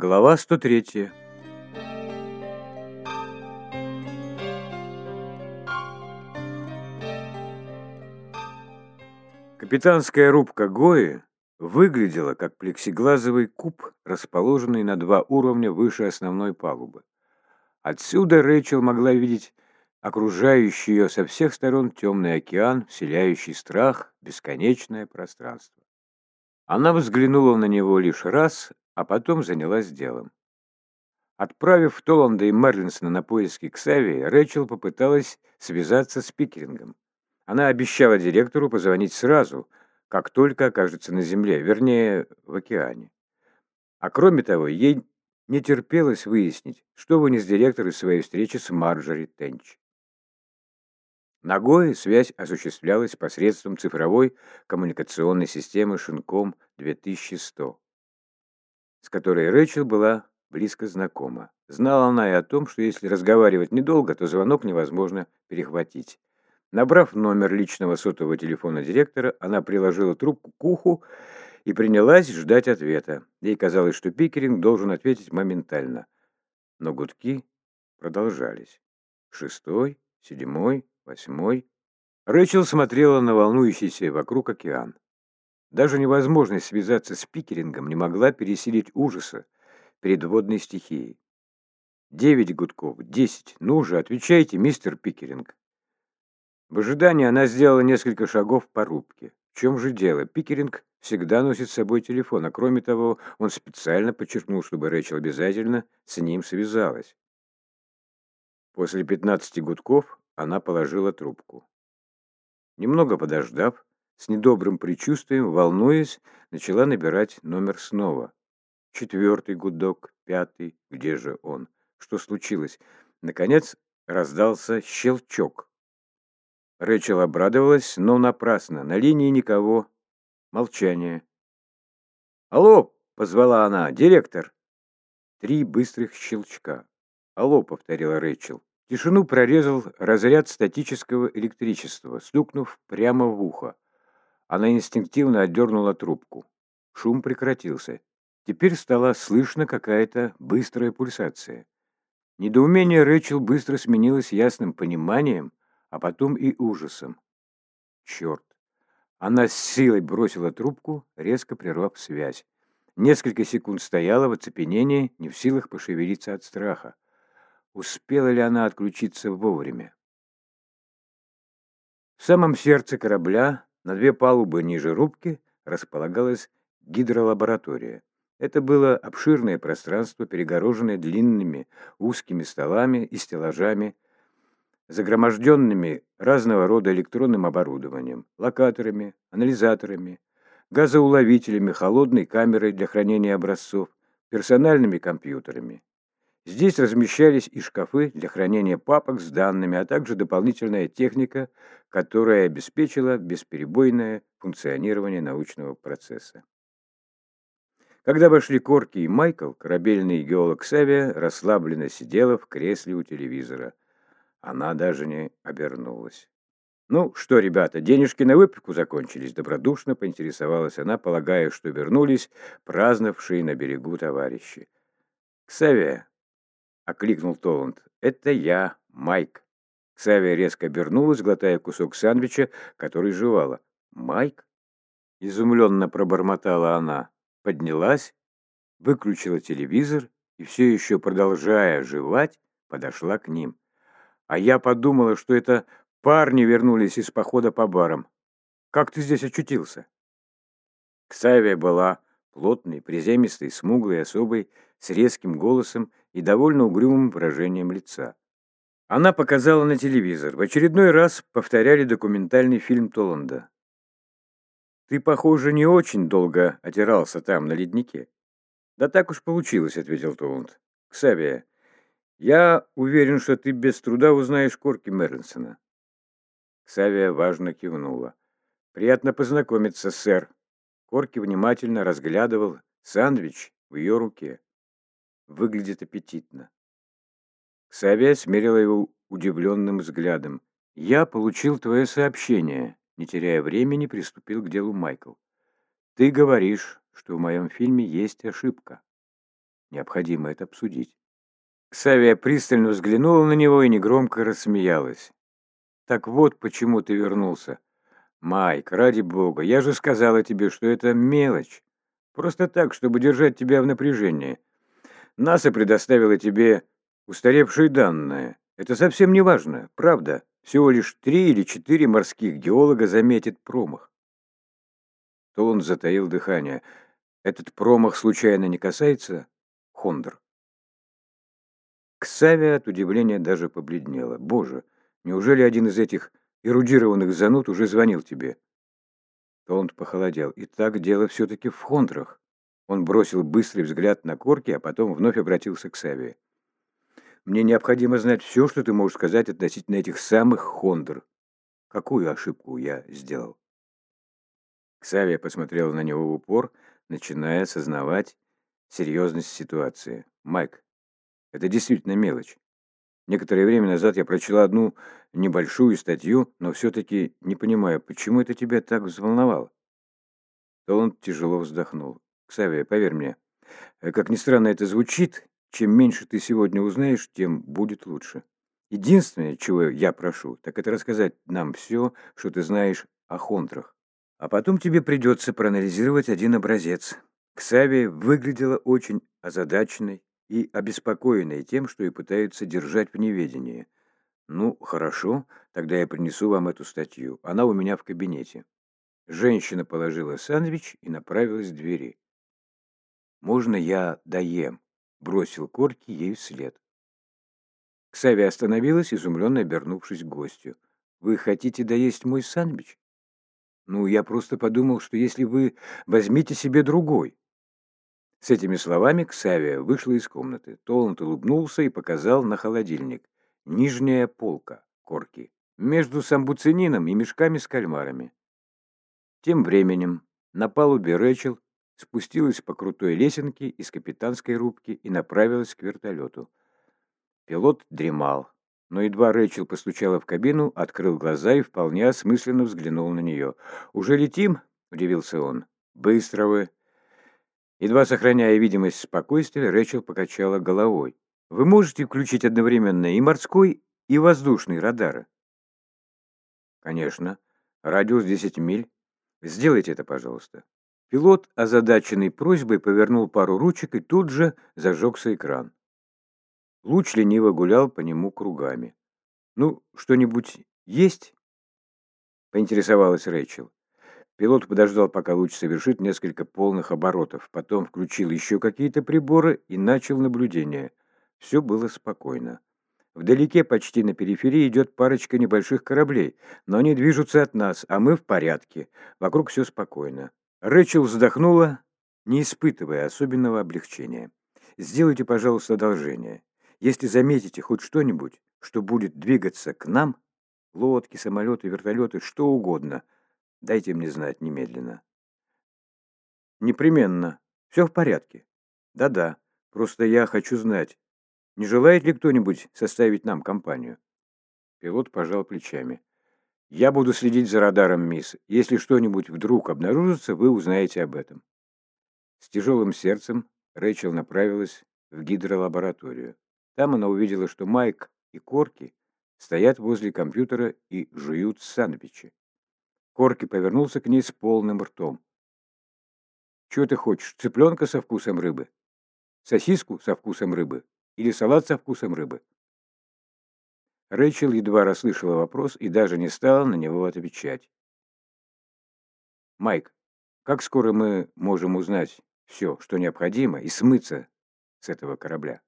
Глава 103. Капитанская рубка Гои выглядела как плексиглазовый куб, расположенный на два уровня выше основной палубы. Отсюда Рэйчел могла видеть окружающий ее со всех сторон темный океан, вселяющий страх, бесконечное пространство. Она взглянула на него лишь раз, а потом занялась делом. Отправив Толанда и Мерлинсона на поиски Ксавии, Рэчел попыталась связаться с Пикерингом. Она обещала директору позвонить сразу, как только окажется на земле, вернее, в океане. А кроме того, ей не терпелось выяснить, что вынес директор из своей встречи с Марджори Тенч. Ногой связь осуществлялась посредством цифровой коммуникационной системы Шинком 2100 с которой Рэчел была близко знакома. Знала она и о том, что если разговаривать недолго, то звонок невозможно перехватить. Набрав номер личного сотового телефона директора, она приложила трубку к уху и принялась ждать ответа. Ей казалось, что Пикеринг должен ответить моментально. Но гудки продолжались. Шестой, седьмой, восьмой. Рэчел смотрела на волнующийся вокруг океан. Даже невозможность связаться с Пикерингом не могла пересилить ужаса перед водной стихией. Девять гудков, десять. Ну же, отвечайте, мистер Пикеринг. В ожидании она сделала несколько шагов по рубке. В чем же дело? Пикеринг всегда носит с собой телефон, а кроме того, он специально подчеркнул, чтобы Рэчел обязательно с ним связалась. После пятнадцати гудков она положила трубку. Немного подождав, с недобрым предчувствием, волнуясь, начала набирать номер снова. Четвертый гудок, пятый, где же он? Что случилось? Наконец раздался щелчок. Рэчел обрадовалась, но напрасно. На линии никого. Молчание. «Алло!» — позвала она. «Директор!» Три быстрых щелчка. «Алло!» — повторила Рэчел. Тишину прорезал разряд статического электричества, стукнув прямо в ухо. Она инстинктивно отдернула трубку. Шум прекратился. Теперь стала слышна какая-то быстрая пульсация. Недоумение Рэчел быстро сменилось ясным пониманием, а потом и ужасом. Черт! Она с силой бросила трубку, резко прервав связь. Несколько секунд стояла в оцепенении, не в силах пошевелиться от страха. Успела ли она отключиться вовремя? В самом сердце корабля на две палубы ниже рубки располагалась гидролаборатория. Это было обширное пространство, перегороженное длинными узкими столами и стеллажами, загроможденными разного рода электронным оборудованием, локаторами, анализаторами, газоуловителями, холодной камерой для хранения образцов, персональными компьютерами. Здесь размещались и шкафы для хранения папок с данными, а также дополнительная техника, которая обеспечила бесперебойное функционирование научного процесса. Когда вошли Корки и Майкл, корабельный геолог Савия расслабленно сидела в кресле у телевизора. Она даже не обернулась. «Ну что, ребята, денежки на выпивку закончились?» Добродушно поинтересовалась она, полагая, что вернулись праздновавшие на берегу товарищи. «Ксавия, окликнул Толланд. «Это я, Майк». Савия резко обернулась, глотая кусок сандвича, который жевала. «Майк?» — изумленно пробормотала она. Поднялась, выключила телевизор и, все еще продолжая жевать, подошла к ним. А я подумала, что это парни вернулись из похода по барам. Как ты здесь очутился? Ксавия была плотной, приземистой, смуглой особой, с резким голосом и довольно угрюмым выражением лица. Она показала на телевизор. В очередной раз повторяли документальный фильм Толланда. «Ты, похоже, не очень долго отирался там, на леднике». «Да так уж получилось», — ответил Толланд. «Ксавия, я уверен, что ты без труда узнаешь корки Мерлинсона». Ксавия важно кивнула. «Приятно познакомиться, сэр». Корки внимательно разглядывал сэндвич в ее руке. Выглядит аппетитно. Ксавия смерила его удивленным взглядом. «Я получил твое сообщение», — не теряя времени, приступил к делу Майкл. «Ты говоришь, что в моем фильме есть ошибка». Необходимо это обсудить. Ксавия пристально взглянула на него и негромко рассмеялась. «Так вот, почему ты вернулся. Майк, ради бога, я же сказала тебе, что это мелочь. Просто так, чтобы держать тебя в напряжении. НАСА предоставила тебе устаревшие данные. Это совсем не важно, правда. Всего лишь три или четыре морских геолога заметят промах. То он затаил дыхание. Этот промах случайно не касается Хондр? Ксавия от удивления даже побледнела. «Боже, неужели один из этих эрудированных зануд уже звонил тебе?» Толанд похолодел. «И так дело все-таки в Хондрах». Он бросил быстрый взгляд на корки, а потом вновь обратился к Савии. «Мне необходимо знать все, что ты можешь сказать относительно этих самых Хондр. Какую ошибку я сделал?» Ксавия посмотрел на него в упор, начиная осознавать серьезность ситуации. «Майк, это действительно мелочь. Некоторое время назад я прочла одну небольшую статью, но все-таки не понимаю, почему это тебя так взволновало?» То он тяжело вздохнул. «Ксавия, поверь мне, э, как ни странно это звучит, чем меньше ты сегодня узнаешь, тем будет лучше. Единственное, чего я прошу, так это рассказать нам все, что ты знаешь о хондрах. А потом тебе придется проанализировать один образец. Ксавия выглядела очень озадаченной и обеспокоенной тем, что и пытаются держать в неведении. «Ну, хорошо, тогда я принесу вам эту статью. Она у меня в кабинете». Женщина положила сэндвич и направилась к двери. «Можно я доем?» — бросил Корки ей вслед. Ксавия остановилась, изумленно обернувшись к гостю. «Вы хотите доесть мой сэндвич?» «Ну, я просто подумал, что если вы возьмите себе другой». С этими словами Ксавия вышла из комнаты. Толанд улыбнулся и показал на холодильник. Нижняя полка, корки, между самбуцинином и мешками с кальмарами. Тем временем на палубе Рэчел спустилась по крутой лесенке из капитанской рубки и направилась к вертолету. Пилот дремал, но едва Рэчел постучала в кабину, открыл глаза и вполне осмысленно взглянул на нее. «Уже летим?» — удивился он. «Быстро вы!» Едва сохраняя видимость спокойствия, Рэчел покачала головой. «Вы можете включить одновременно и морской, и воздушный радары?» «Конечно. Радиус 10 миль. Сделайте это, пожалуйста». Пилот, озадаченный просьбой, повернул пару ручек и тут же зажегся экран. Луч лениво гулял по нему кругами. «Ну, что-нибудь есть?» — поинтересовалась Рэйчел. Пилот подождал, пока луч совершит несколько полных оборотов, потом включил еще какие-то приборы и начал наблюдение. Все было спокойно. Вдалеке, почти на периферии, идет парочка небольших кораблей, но они движутся от нас, а мы в порядке. Вокруг все спокойно. Рэчел вздохнула, не испытывая особенного облегчения. «Сделайте, пожалуйста, одолжение. Если заметите хоть что-нибудь, что будет двигаться к нам, лодки, самолеты, вертолеты, что угодно – Дайте мне знать немедленно. Непременно. Все в порядке. Да-да. Просто я хочу знать, не желает ли кто-нибудь составить нам компанию? Пилот пожал плечами. Я буду следить за радаром, мисс. Если что-нибудь вдруг обнаружится, вы узнаете об этом. С тяжелым сердцем Рэйчел направилась в гидролабораторию. Там она увидела, что Майк и Корки стоят возле компьютера и жуют сэндвичи. Корки повернулся к ней с полным ртом. «Чего ты хочешь? Цыпленка со вкусом рыбы? Сосиску со вкусом рыбы? Или салат со вкусом рыбы?» Рэйчел едва расслышала вопрос и даже не стала на него отвечать. «Майк, как скоро мы можем узнать все, что необходимо, и смыться с этого корабля?»